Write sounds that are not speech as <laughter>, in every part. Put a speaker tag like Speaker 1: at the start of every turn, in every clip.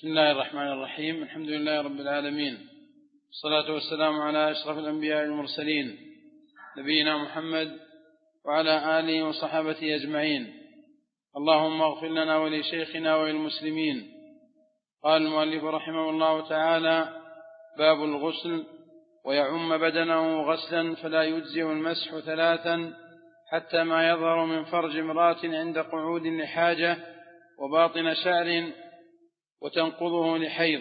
Speaker 1: بسم الله الرحمن الرحيم. الحمد لله رب العالمين. والصلاة والسلام على أشرف الأنبياء المرسلين نبينا محمد وعلى آله وصحابته أجمعين. اللهم اغفر لنا ولشيخنا وللمسلمين. قال المؤلف رحمه الله تعالى باب الغسل ويعم بدنه غسلا فلا يجزئ المسح ثلاثا حتى ما يظهر من فرج امرأة عند قعود لحاجة وباطن شعر وتنقضه لحيض.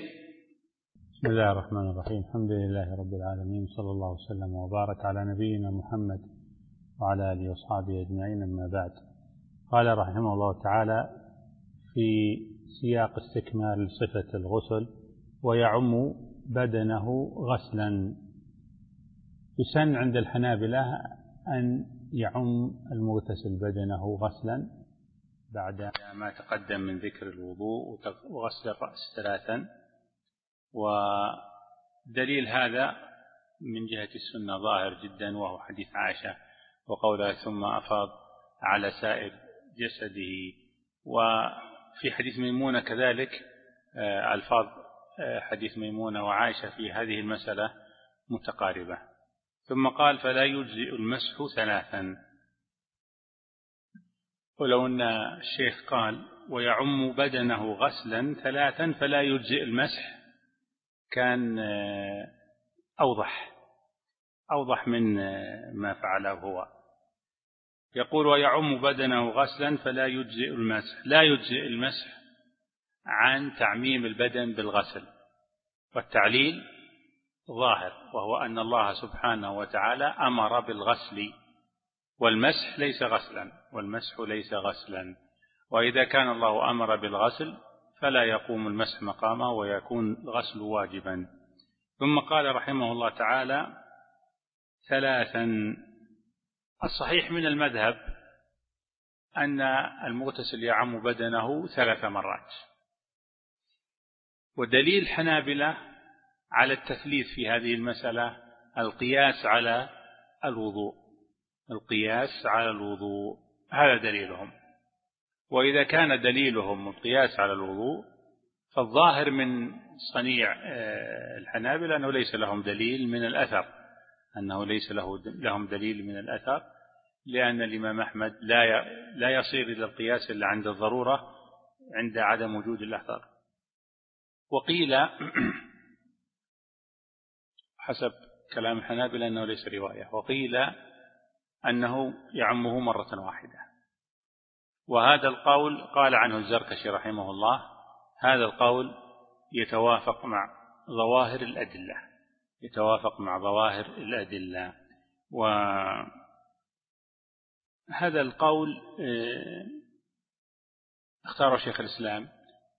Speaker 2: بسم الله الرحمن الرحيم. الحمد لله رب العالمين صلى الله وسلم وبارك على نبينا محمد وعلى آله وأصحابه أجمعين أما بعد. قال رحمه الله تعالى في سياق استكمال صفة الغسل ويعم بدنه غسلا. يسن عند الحنابلة أن يعم المغتسل بدنه غسلا. بعد ما تقدم من ذكر الوضوء وغسل الرأس ثلاثا ودليل هذا من جهة السنة ظاهر جدا وهو حديث عائشة وقولها ثم أفاض على سائر جسده. وفي حديث ميمونة كذلك آه، ألفاظ آه، حديث ميمونة وعائشة في هذه المسألة متقاربة. ثم قال فلا يجزئ المسح ثلاثا ولو أن الشيخ قال ويعم بدنه غسلا ثلاثا فلا يجزئ المسح كان آه، أوضح أوضح من آه، ما فعله هو. يقول ويعم بدنه غسلا فلا يجزئ المسح لا يجزئ المسح عن تعميم البدن بالغسل. والتعليل ظاهر وهو أن الله سبحانه وتعالى أمر بالغسل والمسح ليس غسلا والمسح ليس غسلا. وإذا كان الله أمر بالغسل فلا يقوم المسح مقامه ويكون الغسل واجبا. ثم قال رحمه الله تعالى ثلاثا الصحيح من المذهب أن المغتسل يعم بدنه ثلاث مرات. ودليل حنابلة على التثليث في هذه المسألة القياس على الوضوء. القياس على الوضوء هذا دليلهم. وإذا كان دليلهم القياس على الوضوء فالظاهر من صنيع آه، الحنابلة أنه ليس لهم دليل من الأثر أنه ليس له لهم دليل من الأثر لأن الإمام أحمد لا لا يصير إلى القياس إلا عند الضرورة عند عدم وجود الأثر. وقيل <clears throat> حسب كلام الحنابلة أنه ليس رواية. وقيل أنه يعمه مرة واحدة. وهذا القول قال عنه الزركشي رحمه الله هذا القول يتوافق مع ظواهر الأدلة يتوافق مع ظواهر الأدلة. وهذا القول آه، اختاره شيخ الإسلام.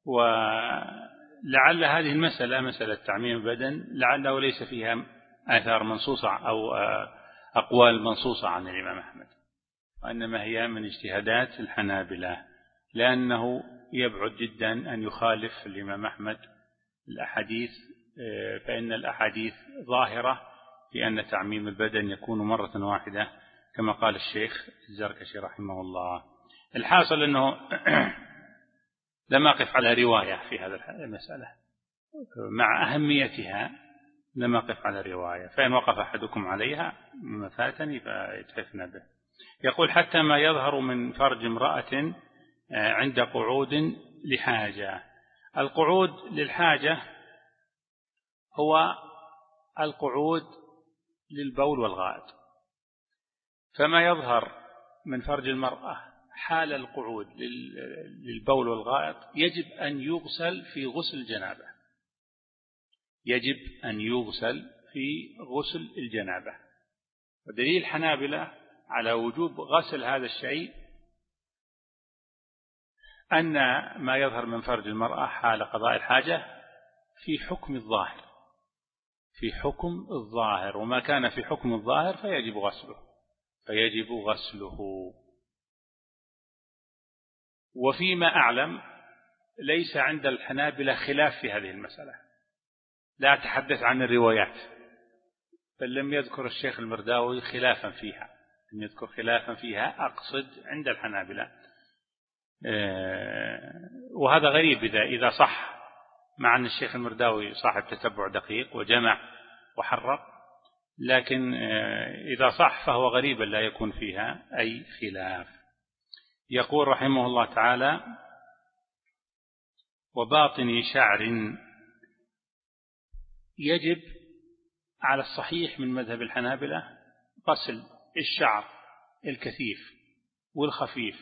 Speaker 2: ولعل هذه المسألة مسألة تعميم البدن لعله ليس فيها آثار منصوصة أو آه، أقوال منصوصة عن الإمام أحمد وإنما هي من اجتهادات الحنابلة لأنه يبعد جدا أن يخالف الإمام أحمد الأحاديث آه، فإن الأحاديث ظاهرة في أن تعميم البدن يكون مرة واحدة كما قال الشيخ الزركشي رحمه الله. الحاصل أنه <coughs> لم أقف على رواية في هذا المسألة مع أهميتها لم أقف على رواية فإن وقف أحدكم عليها مما فاتني فيتحفنا به. يقول حتى ما يظهر من فرج امرأة آه، عند قعود لحاجة. القعود للحاجة هو القعود للبول والغائط. فما يظهر من فرج المرأة حال القعود للبول والغائط يجب أن يغسل في غسل جنابه يجب أن يغسل في غسل الجنابة. ودليل حنابلة على وجوب غسل هذا الشيء أن ما يظهر من فرج المرأة حال قضاء الحاجة في حكم الظاهر في حكم الظاهر وما كان في حكم الظاهر فيجب غسله فيجب غسله. وفيما أعلم ليس عند الحنابلة خلاف في هذه المسألة. لا أتحدث عن الروايات بل لم يذكر الشيخ المرداوي خلافا فيها. لم يذكر خلافا فيها أقصد عند الحنابلة. آه، وهذا غريب إذا إذا صح مع أن الشيخ المرداوي صاحب تتبع دقيق وجمع وحرق لكن آه، إذا صح فهو غريبا لا يكون فيها أي خلاف. يقول رحمه الله تعالى وباطن شعر يجب على الصحيح من مذهب الحنابلة غسل الشعر الكثيف والخفيف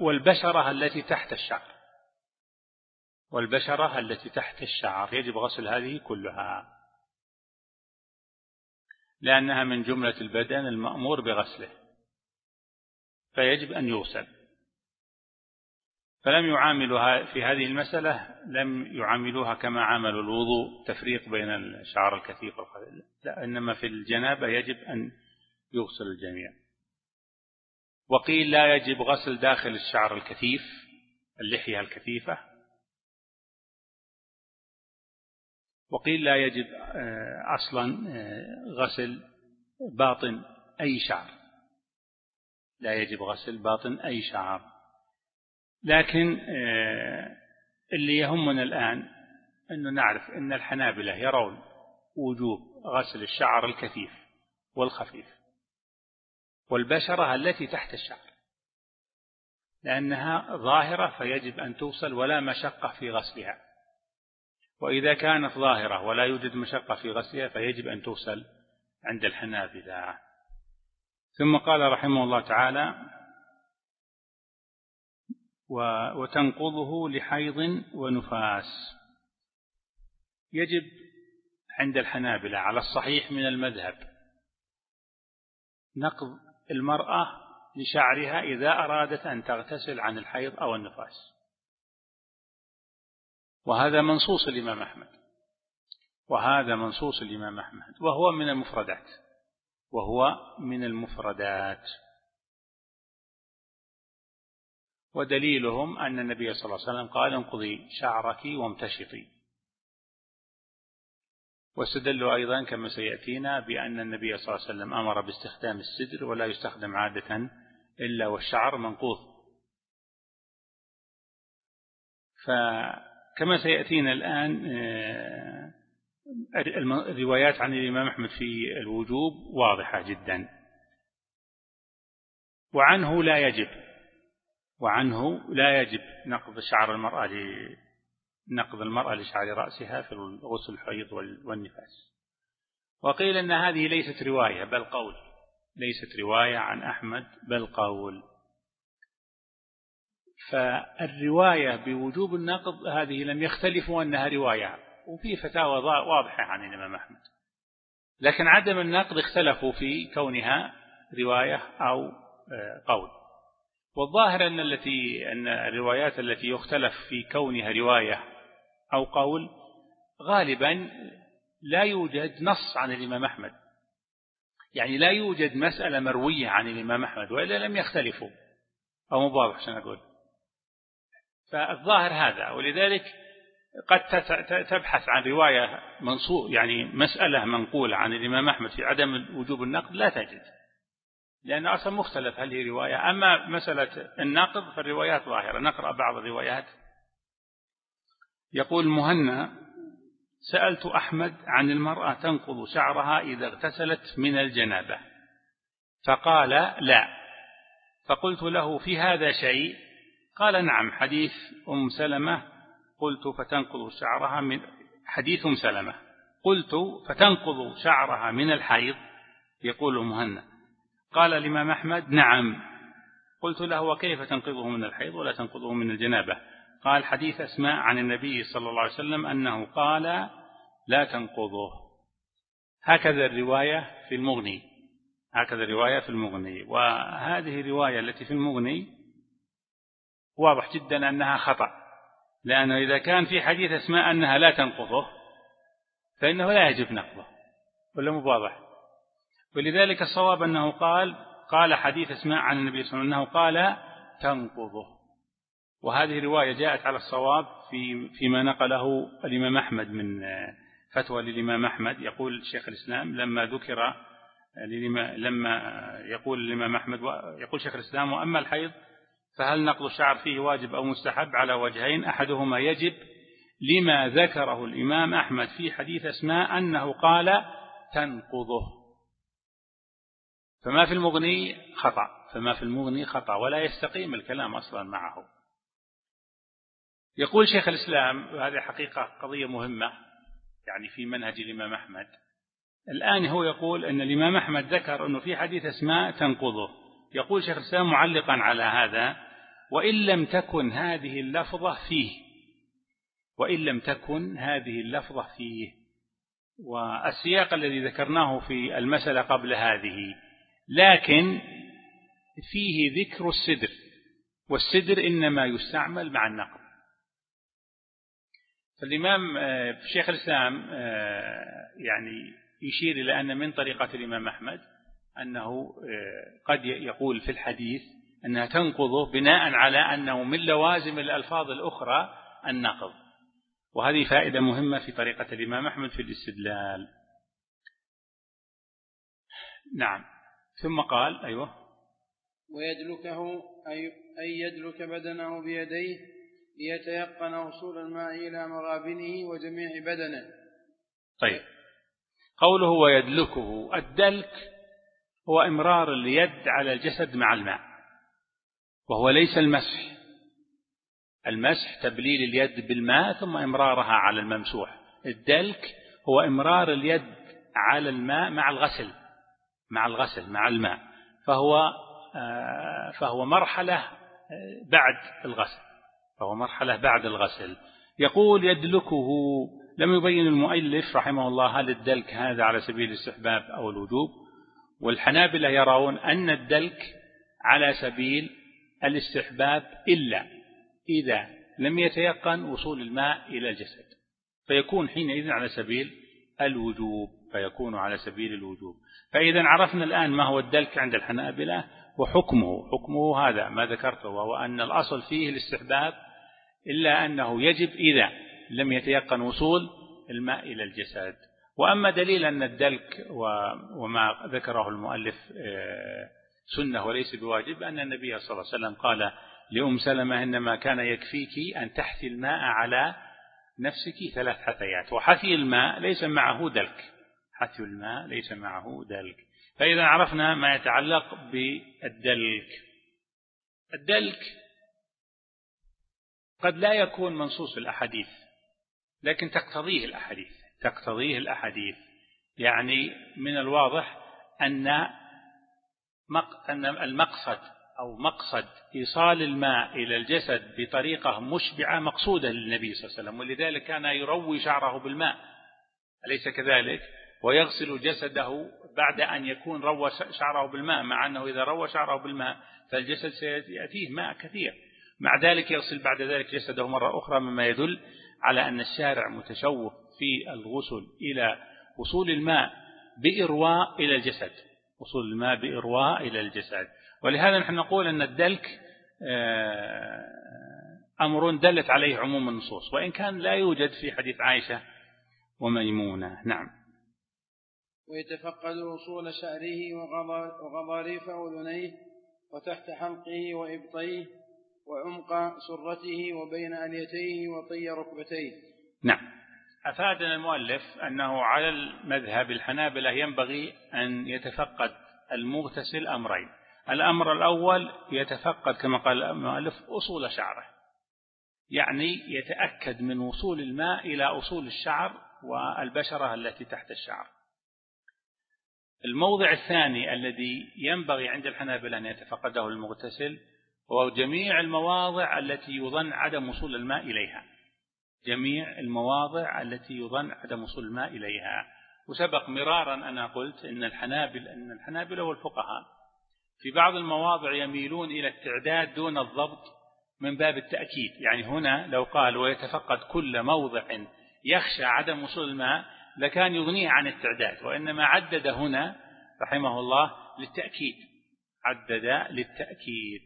Speaker 2: والبشرة التي تحت الشعر. والبشرة التي تحت الشعر. يجب غسل هذه كلها. لأنها من جملة البدن المأمور بغسله. فيجب أن يغسل. فلم يعاملوا في هذه المسألة لم يعاملوها كما عاملوا الوضوء تفريق بين الشعر الكثيف والخفيف لا إنما في الجنابة يجب أن يغسل الجميع. وقيل لا يجب غسل داخل الشعر الكثيف اللحية الكثيفة. وقيل لا يجب آه، أصلا آه، غسل باطن أي شعر. لا يجب غسل باطن أي شعر. لكن آه، اللي يهمنا الآن أنه نعرف أن الحنابلة يرون وجوب غسل الشعر الكثيف والخفيف والبشرة التي تحت الشعر لأنها ظاهرة فيجب أن توصل ولا مشقة في غسلها وإذا كانت ظاهرة ولا يوجد مشقة في غسلها فيجب أن توصل عند الحنابلة. ثم قال رحمه الله تعالى وتنقضه لحيض ونفاس. يجب عند الحنابلة على الصحيح من المذهب نقض المرأة لشعرها إذا أرادت أن تغتسل عن الحيض أو النفاس. وهذا منصوص الإمام أحمد. وهذا منصوص الإمام أحمد. وهو من المفردات. وهو من المفردات. ودليلهم أن النبي صلى الله عليه وسلم قال انقضي شعرك وامتشطي. واستدلوا أيضا كما سيأتينا بأن النبي صلى الله عليه وسلم أمر باستخدام السدر ولا يستخدم عادة إلا والشعر منقوض. فكما سيأتينا الآن آه، الروايات عن الإمام أحمد في الوجوب واضحة جدا. وعنه لا يجب. وعنه لا يجب نقض شعر المرأة نقض المرأة لشعر رأسها في الغسل الحيض والنفاس. وقيل أن هذه ليست رواية بل قول. ليست رواية عن أحمد بل قول. فالرواية بوجوب النقض هذه لم يختلفوا أنها رواية وفي فتاوى واضحة عن الإمام أحمد. لكن عدم النقض اختلفوا في كونها رواية أو آه، قول. والظاهر أن التي أن الروايات التي يختلف في كونها رواية أو قول غالبا لا يوجد نص عن الإمام أحمد. يعني لا يوجد مسألة مروية عن الإمام أحمد وإلا لم يختلفوا. أو مبارك عشان أقول. فالظاهر هذا ولذلك قد تبحث عن رواية منصوب يعني مسألة منقولة عن الإمام أحمد في عدم وجوب النقد لا تجد. لأن أصلا مختلف هل هي رواية أما مسألة النقد فالروايات ظاهرة. نقرأ بعض الروايات. يقول مهنا سألت أحمد عن المرأة تنقض شعرها إذا اغتسلت من الجنابة. فقال لا. فقلت له في هذا شيء؟ قال نعم حديث أم سلمة. قلت فتنقض شعرها من حديث أم سلمة. قلت فتنقض شعرها من الحيض. يقول مهنا. قال الإمام أحمد نعم. قلت له وكيف تنقضه من الحيض ولا تنقضه من الجنابة؟ قال حديث أسماء عن النبي صلى الله عليه وسلم أنه قال لا تنقضه هكذا الرواية في المغني. هكذا الرواية في المغني. وهذه الرواية التي في المغني واضح جدا أنها خطأ. لأنه إذا كان في حديث أسماء أنها لا تنقضه فإنه لا يجب نقضه. ولا مو واضح؟ ولذلك الصواب أنه قال قال حديث اسماء عن النبي صلى الله عليه وسلم أنه قال تنقضه. وهذه رواية جاءت على الصواب في فيما نقله الإمام أحمد من فتوى للإمام أحمد. يقول شيخ الإسلام لما ذكر لما يقول الإمام أحمد يقول شيخ الإسلام وأما الحيض فهل نقض الشعر فيه واجب أو مستحب؟ على وجهين أحدهما يجب لما ذكره الإمام أحمد في حديث أسماء أنه قال تنقضه. فما في المغني خطأ فما في المغني خطأ ولا يستقيم الكلام أصلا معه. يقول شيخ الإسلام وهذه حقيقة قضية مهمة يعني في منهج الإمام أحمد. الآن هو يقول أن الإمام أحمد ذكر أنه في حديث أسماء تنقضه. يقول شيخ الإسلام معلقا على هذا وإن لم تكن هذه اللفظة فيه. وإن لم تكن هذه اللفظة فيه. والسياق الذي ذكرناه في المسألة قبل هذه لكن فيه ذكر السدر والسدر إنما يستعمل مع النقل. فالإمام آه، شيخ الإسلام آه، يعني يشير إلى أن من طريقة الإمام أحمد أنه آه، قد يقول في الحديث أنها تنقض بناء على أنه من لوازم الألفاظ الأخرى النقض. وهذه فائدة مهمة في طريقة الإمام أحمد في الاستدلال. نعم. ثم قال أيوه.
Speaker 1: ويدلكه أي يدلك بدنه بيديه ليتيقن وصول الماء إلى مغابنه وجميع بدنه.
Speaker 2: طيب. قوله ويدلكه الدلك هو إمرار اليد على الجسد مع الماء وهو ليس المسح. المسح تبليل اليد بالماء ثم إمرارها على الممسوح. الدلك هو إمرار اليد على الماء مع الغسل. مع الغسل مع الماء. فهو آه، فهو مرحلة آه، بعد الغسل. فهو مرحلة بعد الغسل. يقول يدلكه لم يبين المؤلف رحمه الله هل الدلك هذا على سبيل الاستحباب أو الوجوب. والحنابلة يرون أن الدلك على سبيل الاستحباب إلا إذا لم يتيقن وصول الماء إلى الجسد. فيكون حينئذ على سبيل الوجوب. فيكون على سبيل الوجوب. فإذا عرفنا الآن ما هو الدلك عند الحنابلة وحكمه. حكمه هذا ما ذكرته وهو أن الأصل فيه الاستحباب إلا أنه يجب إذا لم يتيقن وصول الماء إلى الجسد. وأما دليل أن الدلك وما ذكره المؤلف آه، سنة وليس بواجب أن النبي صلى الله عليه وسلم قال لأم سلمة إنما كان يكفيك أن تحثي الماء على نفسك ثلاث حثيات. وحثي الماء ليس معه دلك. حثي الماء ليس معه دلك. فإذا عرفنا ما يتعلق بالدلك. الدلك قد لا يكون منصوص الأحاديث لكن تقتضيه الأحاديث. تقتضيه الأحاديث. يعني من الواضح أن أن المقصد أو مقصد إيصال الماء إلى الجسد بطريقة مشبعة مقصودة للنبي صلى الله عليه وسلم ولذلك كان يروي شعره بالماء. أليس كذلك؟ ويغسل جسده بعد أن يكون روى شعره بالماء مع أنه إذا روى شعره بالماء فالجسد سيأتيه ماء كثير. مع ذلك يغسل بعد ذلك جسده مرة أخرى مما يدل على أن الشارع متشوف في الغسل إلى وصول الماء بإرواء إلى الجسد. وصول الماء بإرواء إلى الجسد. ولهذا نحن نقول أن الدلك آه، أمر دلت عليه عموم النصوص. وإن كان لا يوجد في حديث عائشة وميمونة. نعم.
Speaker 1: ويتفقد وصول شعره وغضاريف أذنيه وتحت حلقه وإبطيه وعمق سرته وبين أليتيه وطي ركبتيه.
Speaker 2: نعم. أفادنا المؤلف أنه على المذهب الحنابلة ينبغي أن يتفقد المغتسل أمرين. الأمر الأول يتفقد كما قال المؤلف أصول شعره. يعني يتأكد من وصول الماء إلى أصول الشعر والبشرة التي تحت الشعر. الموضع الثاني الذي ينبغي عند الحنابلة أن يتفقده المغتسل هو جميع المواضع التي يظن عدم وصول الماء إليها. جميع المواضع التي يظن عدم وصول الماء إليها. وسبق مرارا أنا قلت إن الحنابل أن الحنابلة والفقهاء في بعض المواضع يميلون إلى التعداد دون الضبط من باب التأكيد. يعني هنا لو قال ويتفقد كل موضع يخشى عدم وصول الماء لكان يغنيه عن التعداد وإنما عدد هنا رحمه الله للتأكيد عدد للتأكيد.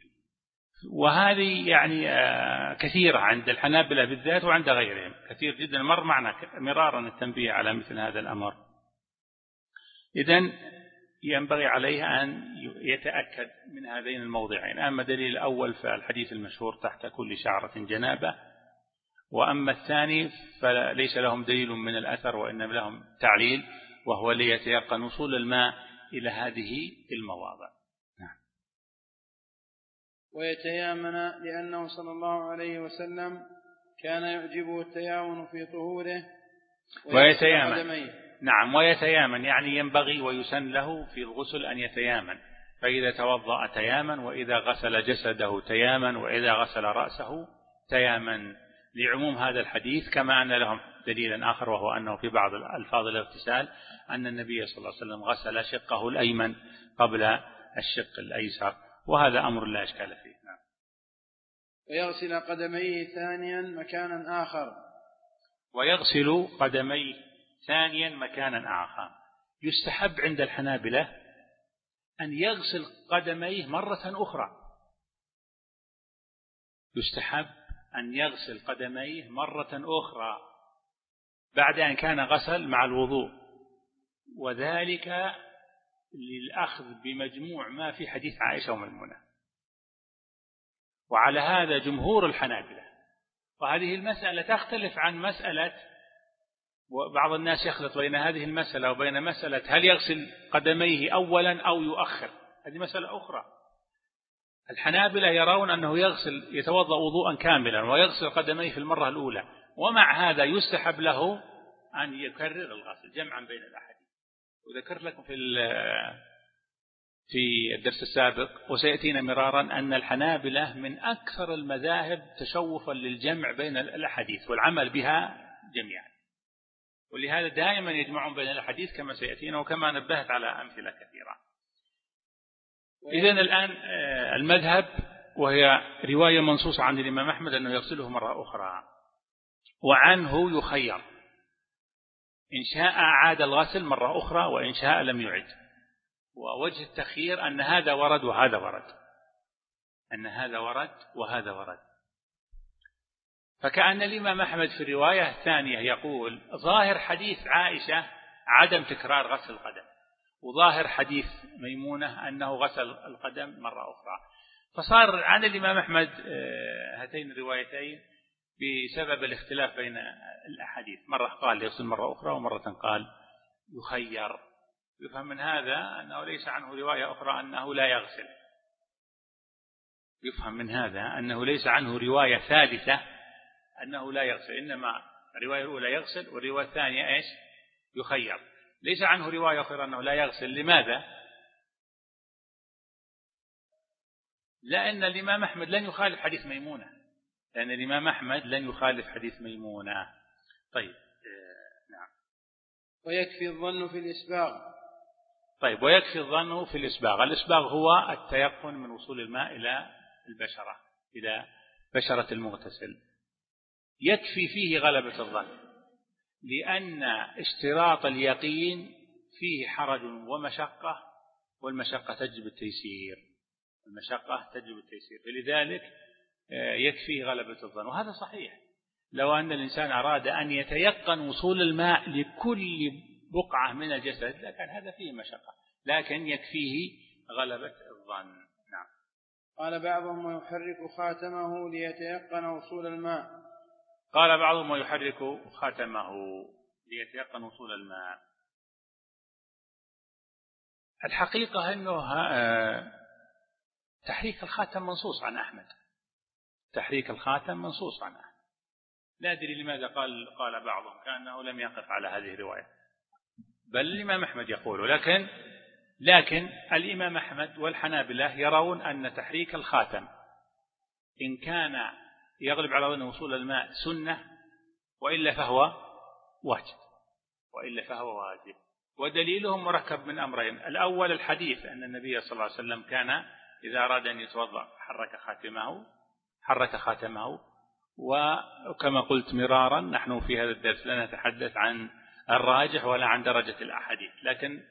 Speaker 2: وهذه يعني آه، كثيرة عند الحنابلة بالذات وعند غيرهم كثير جدا. مر معنا مرارا التنبيه على مثل هذا الأمر. إذا ينبغي عليه أن يتأكد من هذين الموضعين. أما دليل الأول فالحديث المشهور تحت كل شعرة جنابة. وأما الثاني فليس لهم دليل من الأثر وإنما لهم تعليل وهو ليتيقن وصول الماء إلى هذه المواضع. نعم.
Speaker 1: ويتيامن لأنه صلى الله عليه وسلم كان يعجبه التيامن في طهوره
Speaker 2: ويتيامن. نعم ويتيامن يعني ينبغي ويسن له في الغسل أن يتيامن. فإذا توضأ تيامن وإذا غسل جسده تيامن وإذا غسل رأسه تيامن. لعموم هذا الحديث كما أن لهم دليلا آخر وهو أنه في بعض الألفاظ الاغتسال أن النبي صلى الله عليه وسلم غسل شقه الأيمن قبل الشق الأيسر وهذا أمر لا إشكال فيه. نعم.
Speaker 1: ويغسل قدميه ثانيا مكانا آخر.
Speaker 2: ويغسل قدميه ثانيا مكانا آخر. يستحب عند الحنابلة أن يغسل قدميه مرة أخرى. يستحب أن يغسل قدميه مرة أخرى بعد أن كان غسل مع الوضوء. وذلك للأخذ بمجموع ما في حديث عائشة وميمونة وعلى هذا جمهور الحنابلة. وهذه المسألة تختلف عن مسألة وبعض الناس يخلط بين هذه المسألة وبين مسألة هل يغسل قدميه أولا أو يؤخر. هذه مسألة أخرى. الحنابلة يرون أنه يغسل يتوضأ وضوءا كاملا ويغسل قدميه في المرة الأولى ومع هذا يستحب له أن يكرر الغسل جمعا بين الأحاديث. وذكرت لكم في في الدرس السابق وسيأتينا مرارا أن الحنابلة من أكثر المذاهب تشوفا للجمع بين الأحاديث والعمل بها جميعا. ولهذا دائما يجمعون بين الأحاديث كما سيأتينا وكما نبهت على أمثلة كثيرة. إذا الآن آه، المذهب وهي رواية منصوصة عن الإمام أحمد أنه يغسله مرة أخرى. وعنه يخير. إن شاء عاد الغسل مرة أخرى وإن شاء لم يعد. ووجه التخيير أن هذا ورد وهذا ورد. أن هذا ورد وهذا ورد. فكأن الإمام أحمد في الرواية الثانية يقول ظاهر حديث عائشة عدم تكرار غسل القدم. وظاهر حديث ميمونة أنه غسل القدم مرة أخرى. فصار عن الإمام أحمد آه، هاتين الروايتين بسبب الاختلاف بين الأحاديث. مرة قال يغسل مرة أخرى ومرة قال يخير. يفهم من هذا أنه ليس عنه رواية أخرى أنه لا يغسل. يفهم من هذا أنه ليس عنه رواية ثالثة أنه لا يغسل. إنما الرواية الأولى يغسل والرواية الثانية إيش؟ يخير. ليس عنه رواية أخرى أنه لا يغسل. لماذا؟ لأن الإمام أحمد لن يخالف حديث ميمونة. لأن الإمام أحمد لن يخالف حديث ميمونة. طيب آه، نعم.
Speaker 1: ويكفي الظن في الإسباغ.
Speaker 2: طيب ويكفي الظن في الإسباغ. الإسباغ هو التيقن من وصول الماء إلى البشرة إلى بشرة المغتسل. يكفي فيه غلبة الظن. لأن اشتراط اليقين فيه حرج ومشقة والمشقة تجب التيسير. المشقة تجب التيسير. فلذلك آه، يكفيه غلبة الظن. وهذا صحيح. لو أن الإنسان أراد أن يتيقن وصول الماء لكل بقعة من الجسد لكان هذا فيه مشقة. لكن يكفيه غلبة الظن. نعم.
Speaker 1: قال بعضهم ويحرك خاتمه ليتيقن وصول الماء.
Speaker 2: قال بعضهم ويحرك خاتمه ليتيقن وصول الماء. الحقيقة أنه آه، تحريك الخاتم منصوص عن أحمد. تحريك الخاتم منصوص عن أحمد. لا أدري لماذا قال قال بعضهم كأنه لم يقف على هذه الرواية. بل الإمام أحمد يقول لكن لكن الإمام أحمد والحنابلة يرون أن تحريك الخاتم إن كان يغلب على ظن وصول الماء سنة وإلا فهو واجب. وإلا فهو واجب. ودليلهم مركب من أمرين. الأول الحديث أن النبي صلى الله عليه وسلم كان إذا أراد أن يتوضأ حرك خاتمه حرك خاتمه. وكما قلت مرارا نحن في هذا الدرس لا نتحدث عن الراجح ولا عن درجة الأحاديث لكن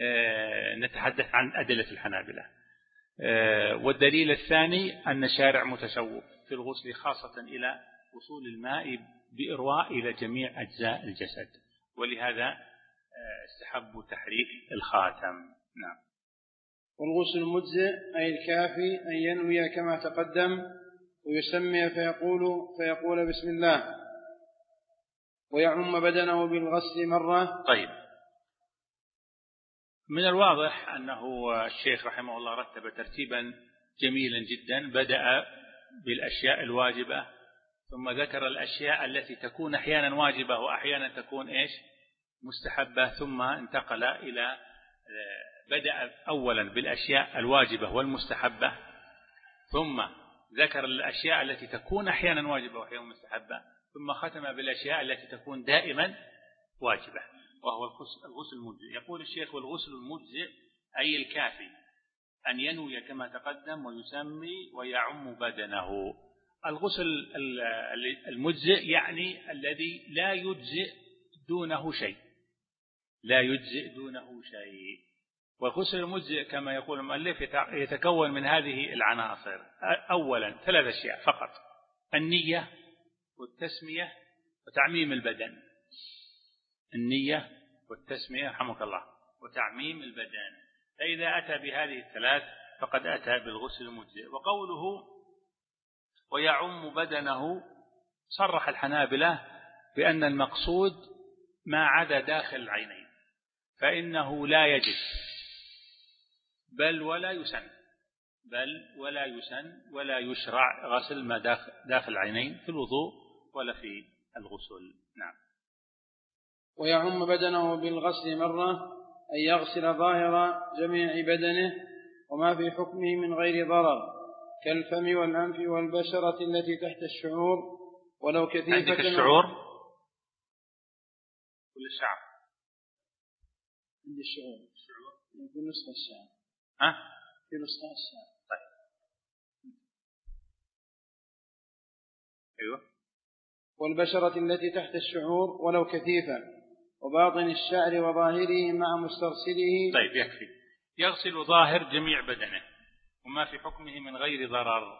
Speaker 2: آه، نتحدث عن أدلة الحنابلة. آه، والدليل الثاني أن الشارع متشوف في الغسل خاصة إلى وصول الماء بإرواء إلى جميع أجزاء الجسد. ولهذا آه، استحب تحريك الخاتم. نعم.
Speaker 1: والغسل المجزئ أي الكافي أن ينوي كما تقدم ويسمي فيقول فيقول بسم الله. ويعم بدنه بالغسل مرة.
Speaker 2: طيب. من الواضح أنه الشيخ رحمه الله رتب ترتيبا جميلا جدا. بدأ بالأشياء الواجبة ثم ذكر الأشياء التي تكون أحيانا واجبة وأحيانا تكون إيش؟ مستحبة ثم انتقل إلى بدأ أولا بالأشياء الواجبة والمستحبة ثم ذكر الأشياء التي تكون أحيانا واجبة وأحيانا مستحبة ثم ختم بالأشياء التي تكون دائما واجبة وهو الغسل المجزئ. يقول الشيخ والغسل المجزئ أي الكافي. أن ينوي كما تقدم ويسمي ويعم بدنه. الغسل المجزئ يعني الذي لا يجزئ دونه شيء. لا يجزئ دونه شيء. والغسل المجزئ كما يقول المؤلف يتكون من هذه العناصر. أولا ثلاث أشياء فقط. النية والتسمية وتعميم البدن. النية والتسمية رحمك الله وتعميم البدن. فإذا أتى بهذه الثلاث فقد أتى بالغسل المجزئ. وقوله ويعم بدنه صرح الحنابلة بأن المقصود ما عدا داخل العينين فإنه لا يجب بل ولا يسن بل ولا يسن ولا يشرع غسل ما داخل العينين في الوضوء ولا في الغسل. نعم.
Speaker 1: ويعم بدنه بالغسل مرة أن يغسل ظاهر جميع بدنه وما في حكمه من غير ضرر كالفم والأنف والبشرة التي تحت الشعور ولو كثيفة
Speaker 2: عندك الشعور؟ ولا الشعر.
Speaker 1: عندي الشعور. الشعور. في نسخة الشعر.
Speaker 2: ها؟
Speaker 1: في نسخة الشعر.
Speaker 2: طيب. أيوه.
Speaker 1: والبشرة التي تحت الشعور ولو كثيفة. وباطن الشعر وظاهره مع مسترسله
Speaker 2: طيب يكفي. يغسل ظاهر جميع بدنه وما في حكمه من غير ضرر.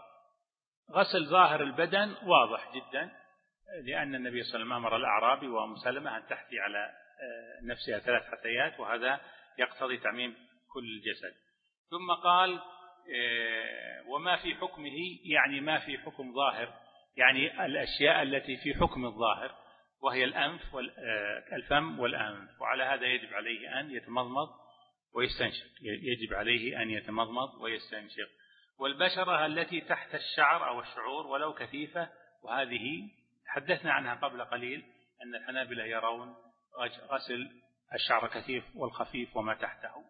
Speaker 2: غسل ظاهر البدن واضح جدا لأن النبي صلى الله عليه وسلم أمر الأعرابي وأم سلمة أن تحتي على آه، نفسها ثلاث حثيات وهذا يقتضي تعميم كل الجسد. ثم قال آه، وما في حكمه يعني ما في حكم ظاهر يعني الأشياء التي في حكم الظاهر. وهي الأنف آه، والأنف وعلى هذا يجب عليه أن يتمضمض ويستنشق يجب عليه أن يتمضمض ويستنشق. والبشرة التي تحت الشعر أو الشعور ولو كثيفة وهذه تحدثنا عنها قبل قليل أن الحنابلة يرون غسل الشعر كثيف والخفيف وما تحته.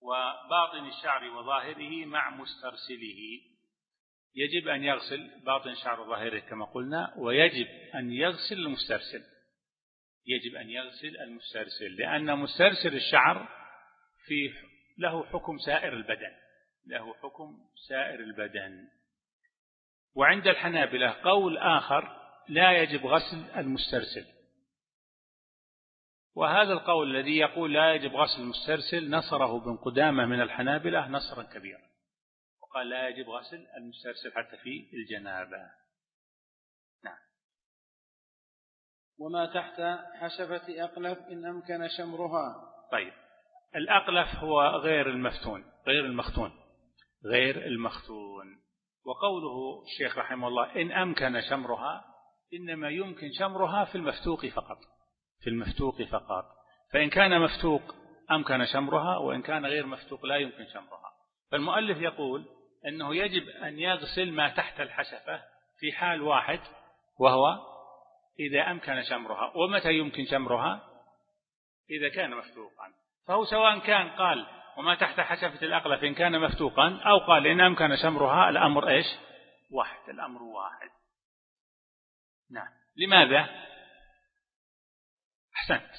Speaker 2: وباطن الشعر وظاهره مع مسترسله. يجب أن يغسل باطن شعر ظاهره كما قلنا ويجب أن يغسل المسترسل. يجب أن يغسل المسترسل لأن مسترسل الشعر فيه له حكم سائر البدن. له حكم سائر البدن. وعند الحنابلة قول آخر لا يجب غسل المسترسل. وهذا القول الذي يقول لا يجب غسل المسترسل نصره ابن قدامة من الحنابلة نصرا كبيرا. وقال لا يجب غسل المسترسل حتى في الجنابة. نعم.
Speaker 1: وما تحت حشفة أقلف إن أمكن شمرها.
Speaker 2: طيب. الأقلف هو غير المفتون غير المختون غير المختون. وقوله الشيخ رحمه الله إن أمكن شمرها إنما يمكن شمرها في المفتوق فقط في المفتوق فقط. فإن كان مفتوق أمكن شمرها وإن كان غير مفتوق لا يمكن شمرها. فالمؤلف يقول أنه يجب أن يغسل ما تحت الحشفة في حال واحد وهو إذا أمكن شمرها. ومتى يمكن شمرها؟ إذا كان مفتوقا فهو سواء كان قال وما تحت حشفة الأقلف إن كان مفتوقا أو قال إن أمكن شمرها الأمر إيش؟ واحد الأمر واحد. نعم. لماذا؟ أحسنت.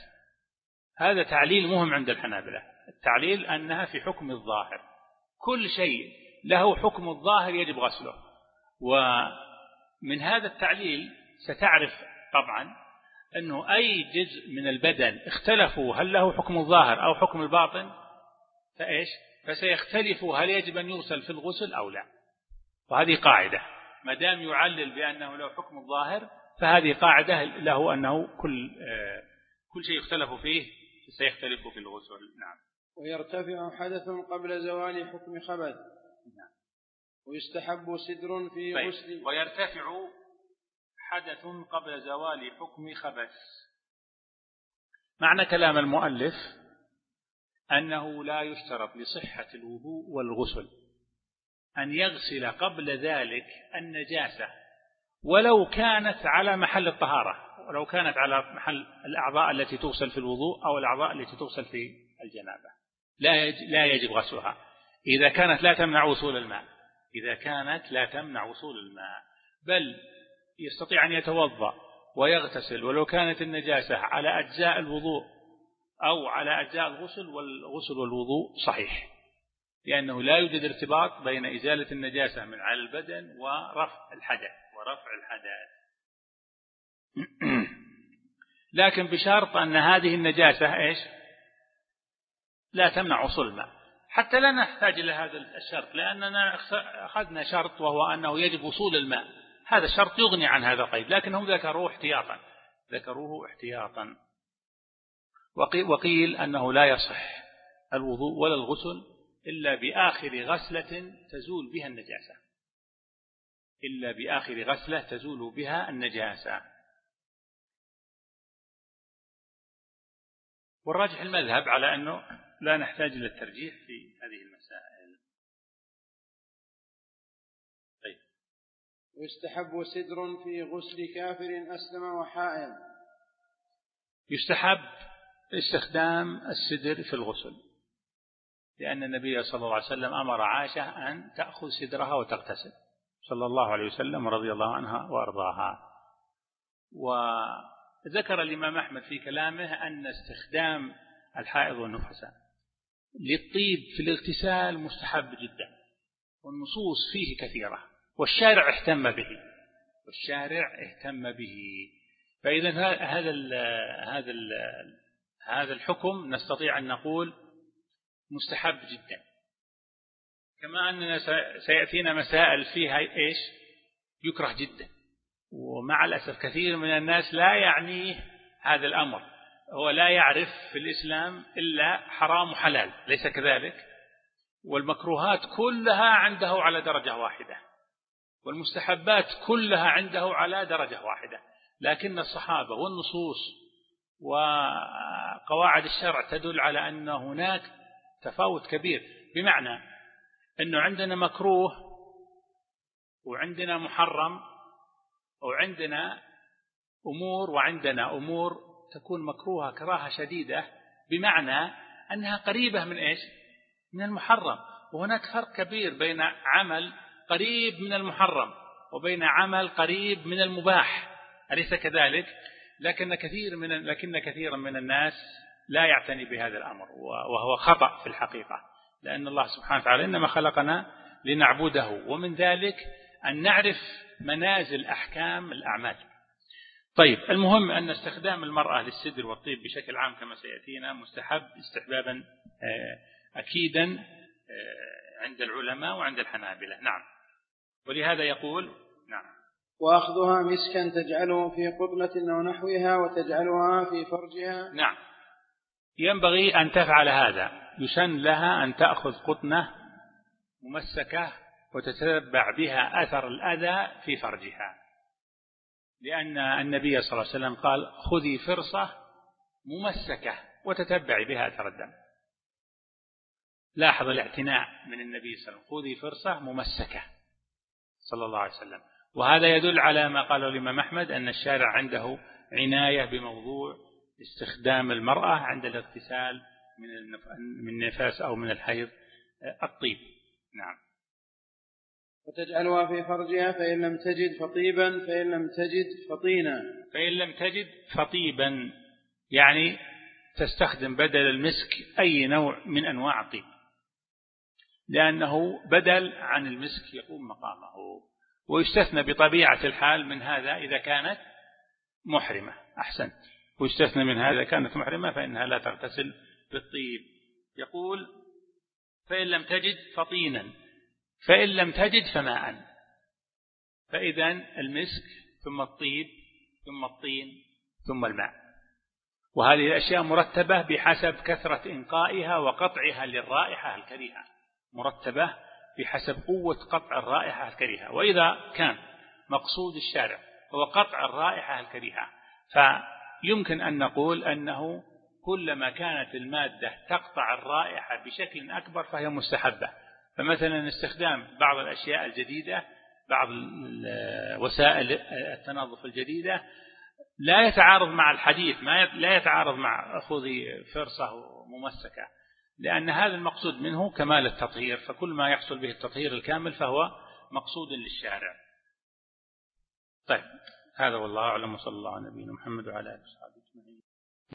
Speaker 2: هذا تعليل مهم عند الحنابلة. التعليل أنها في حكم الظاهر. كل شيء له حكم الظاهر يجب غسله. ومن هذا التعليل ستعرف طبعا أنه أي جزء من البدن اختلفوا هل له حكم الظاهر أو حكم الباطن فإيش؟ فسيختلفوا هل يجب أن يغسل في الغسل أو لا. وهذه قاعدة. ما دام يعلل بأنه له حكم الظاهر فهذه قاعدة له أنه كل آه، كل شيء يختلف فيه سيختلف في الغسل. نعم.
Speaker 1: ويرتفع حدث قبل زوال حكم خبث. ويستحب سدر في
Speaker 2: طيب.
Speaker 1: غسل.
Speaker 2: ويرتفع حدث قبل زوال حكم خبث. معنى كلام المؤلف أنه لا يشترط لصحة الوضوء والغسل أن يغسل قبل ذلك النجاسة ولو كانت على محل الطهارة ولو كانت على محل الأعضاء التي تغسل في الوضوء أو الأعضاء التي تغسل في الجنابة. لا لا يجب غسلها. إذا كانت لا تمنع وصول الماء. إذا كانت لا تمنع وصول الماء. بل يستطيع أن يتوضأ ويغتسل ولو كانت النجاسة على أجزاء الوضوء أو على أجزاء الغسل والغسل والوضوء صحيح. لأنه لا يوجد ارتباط بين إزالة النجاسة من على البدن ورفع الحدث ورفع الحدث. <clears throat> لكن بشرط أن هذه النجاسة إيش؟ لا تمنع وصول الماء. حتى لا نحتاج إلى هذا الشرط لأننا أخذنا شرط وهو أنه يجب وصول الماء. هذا الشرط يغني عن هذا القيد لكنهم ذكروه احتياطا. ذكروه احتياطا. وقيل أنه لا يصح الوضوء ولا الغسل إلا بآخر غسلة تزول بها النجاسة. إلا بآخر غسلة تزول بها النجاسة. والراجح المذهب على أنه لا نحتاج إلى الترجيح في هذه المسائل.
Speaker 1: طيب. ويستحب سدر في غسل كافر أسلم وحائل
Speaker 2: يستحب استخدام السدر في الغسل لأن النبي صلى الله عليه وسلم أمر عائشة أن تأخذ سدرها وتغتسل صلى الله عليه وسلم ورضي الله عنها وأرضاها. وذكر الإمام أحمد في كلامه أن استخدام الحائض والنفساء. للطيب في الاغتسال مستحب جدا والنصوص فيه كثيرة والشارع اهتم به والشارع اهتم به. فإذا هذا ال هذا ال هذا الحكم نستطيع أن نقول مستحب جدا. كما أننا سيأتينا مسائل فيها إيش؟ يكره جدا. ومع الأسف كثير من الناس لا يعنيه هذا الأمر. هو لا يعرف في الإسلام إلا حرام وحلال ليس كذلك؟ والمكروهات كلها عنده على درجة واحدة والمستحبات كلها عنده على درجة واحدة لكن الصحابة والنصوص وقواعد الشرع تدل على أن هناك تفاوت كبير. بمعنى أنه عندنا مكروه وعندنا محرم وعندنا أمور وعندنا أمور تكون مكروهة كراهة شديدة بمعنى أنها قريبة من إيش؟ من المحرم. وهناك فرق كبير بين عمل قريب من المحرم وبين عمل قريب من المباح. أليس كذلك؟ لكن كثير من لكن كثيرا من الناس لا يعتني بهذا الأمر وهو خطأ في الحقيقة. لأن الله سبحانه وتعالى إنما خلقنا لنعبده ومن ذلك أن نعرف منازل أحكام الأعمال. طيب المهم أن استخدام المرأة للسدر والطيب بشكل عام كما سيأتينا مستحب استحبابا آه، أكيدا آه، عند العلماء وعند الحنابلة. نعم. ولهذا يقول نعم.
Speaker 1: وأخذها مسكا تجعله في قطنة أو نحوها وتجعلها في فرجها.
Speaker 2: نعم. ينبغي أن تفعل هذا. يسن لها أن تأخذ قطنة ممسكة وتتبع بها أثر الأذى في فرجها. لأن النبي صلى الله عليه وسلم قال خذي فرصة ممسكة وتتبعي بها أثر الدم. لاحظ الاعتناء من النبي صلى الله عليه وسلم خذي فرصة ممسكة. صلى الله عليه وسلم. وهذا يدل على ما قاله الإمام أحمد أن الشارع عنده عناية بموضوع استخدام المرأة عند الاغتسال من النفاس أو من الحيض الطيب. نعم.
Speaker 1: وتجعلها في فرجها فإن لم تجد فطيبا فإن لم تجد فطينا.
Speaker 2: فإن لم تجد فطيبا يعني تستخدم بدل المسك أي نوع من أنواع الطيب. لأنه بدل عن المسك يقوم مقامه. ويستثنى بطبيعة الحال من هذا إذا كانت محرمة. أحسنت ويستثنى من هذا كانت محرمة فإنها لا تغتسل بالطيب. يقول فإن لم تجد فطينا. فإن لم تجد فماء. فإذا المسك ثم الطيب ثم الطين ثم الماء. وهذه الأشياء مرتبة بحسب كثرة إنقائها وقطعها للرائحة الكريهة. مرتبة بحسب قوة قطع الرائحة الكريهة. وإذا كان مقصود الشارع هو قطع الرائحة الكريهة فيمكن أن نقول أنه كلما كانت المادة تقطع الرائحة بشكل أكبر فهي مستحبة. فمثلا استخدام بعض الأشياء الجديدة بعض وسائل التنظف الجديدة لا يتعارض مع الحديث ما لا يتعارض مع أخذ فرصة ممسكة لأن هذا المقصود منه كمال التطهير فكل ما يحصل به التطهير الكامل فهو مقصود للشارع. طيب هذا والله أعلم وصلى الله على نبينا محمد وعلى آله وصحبه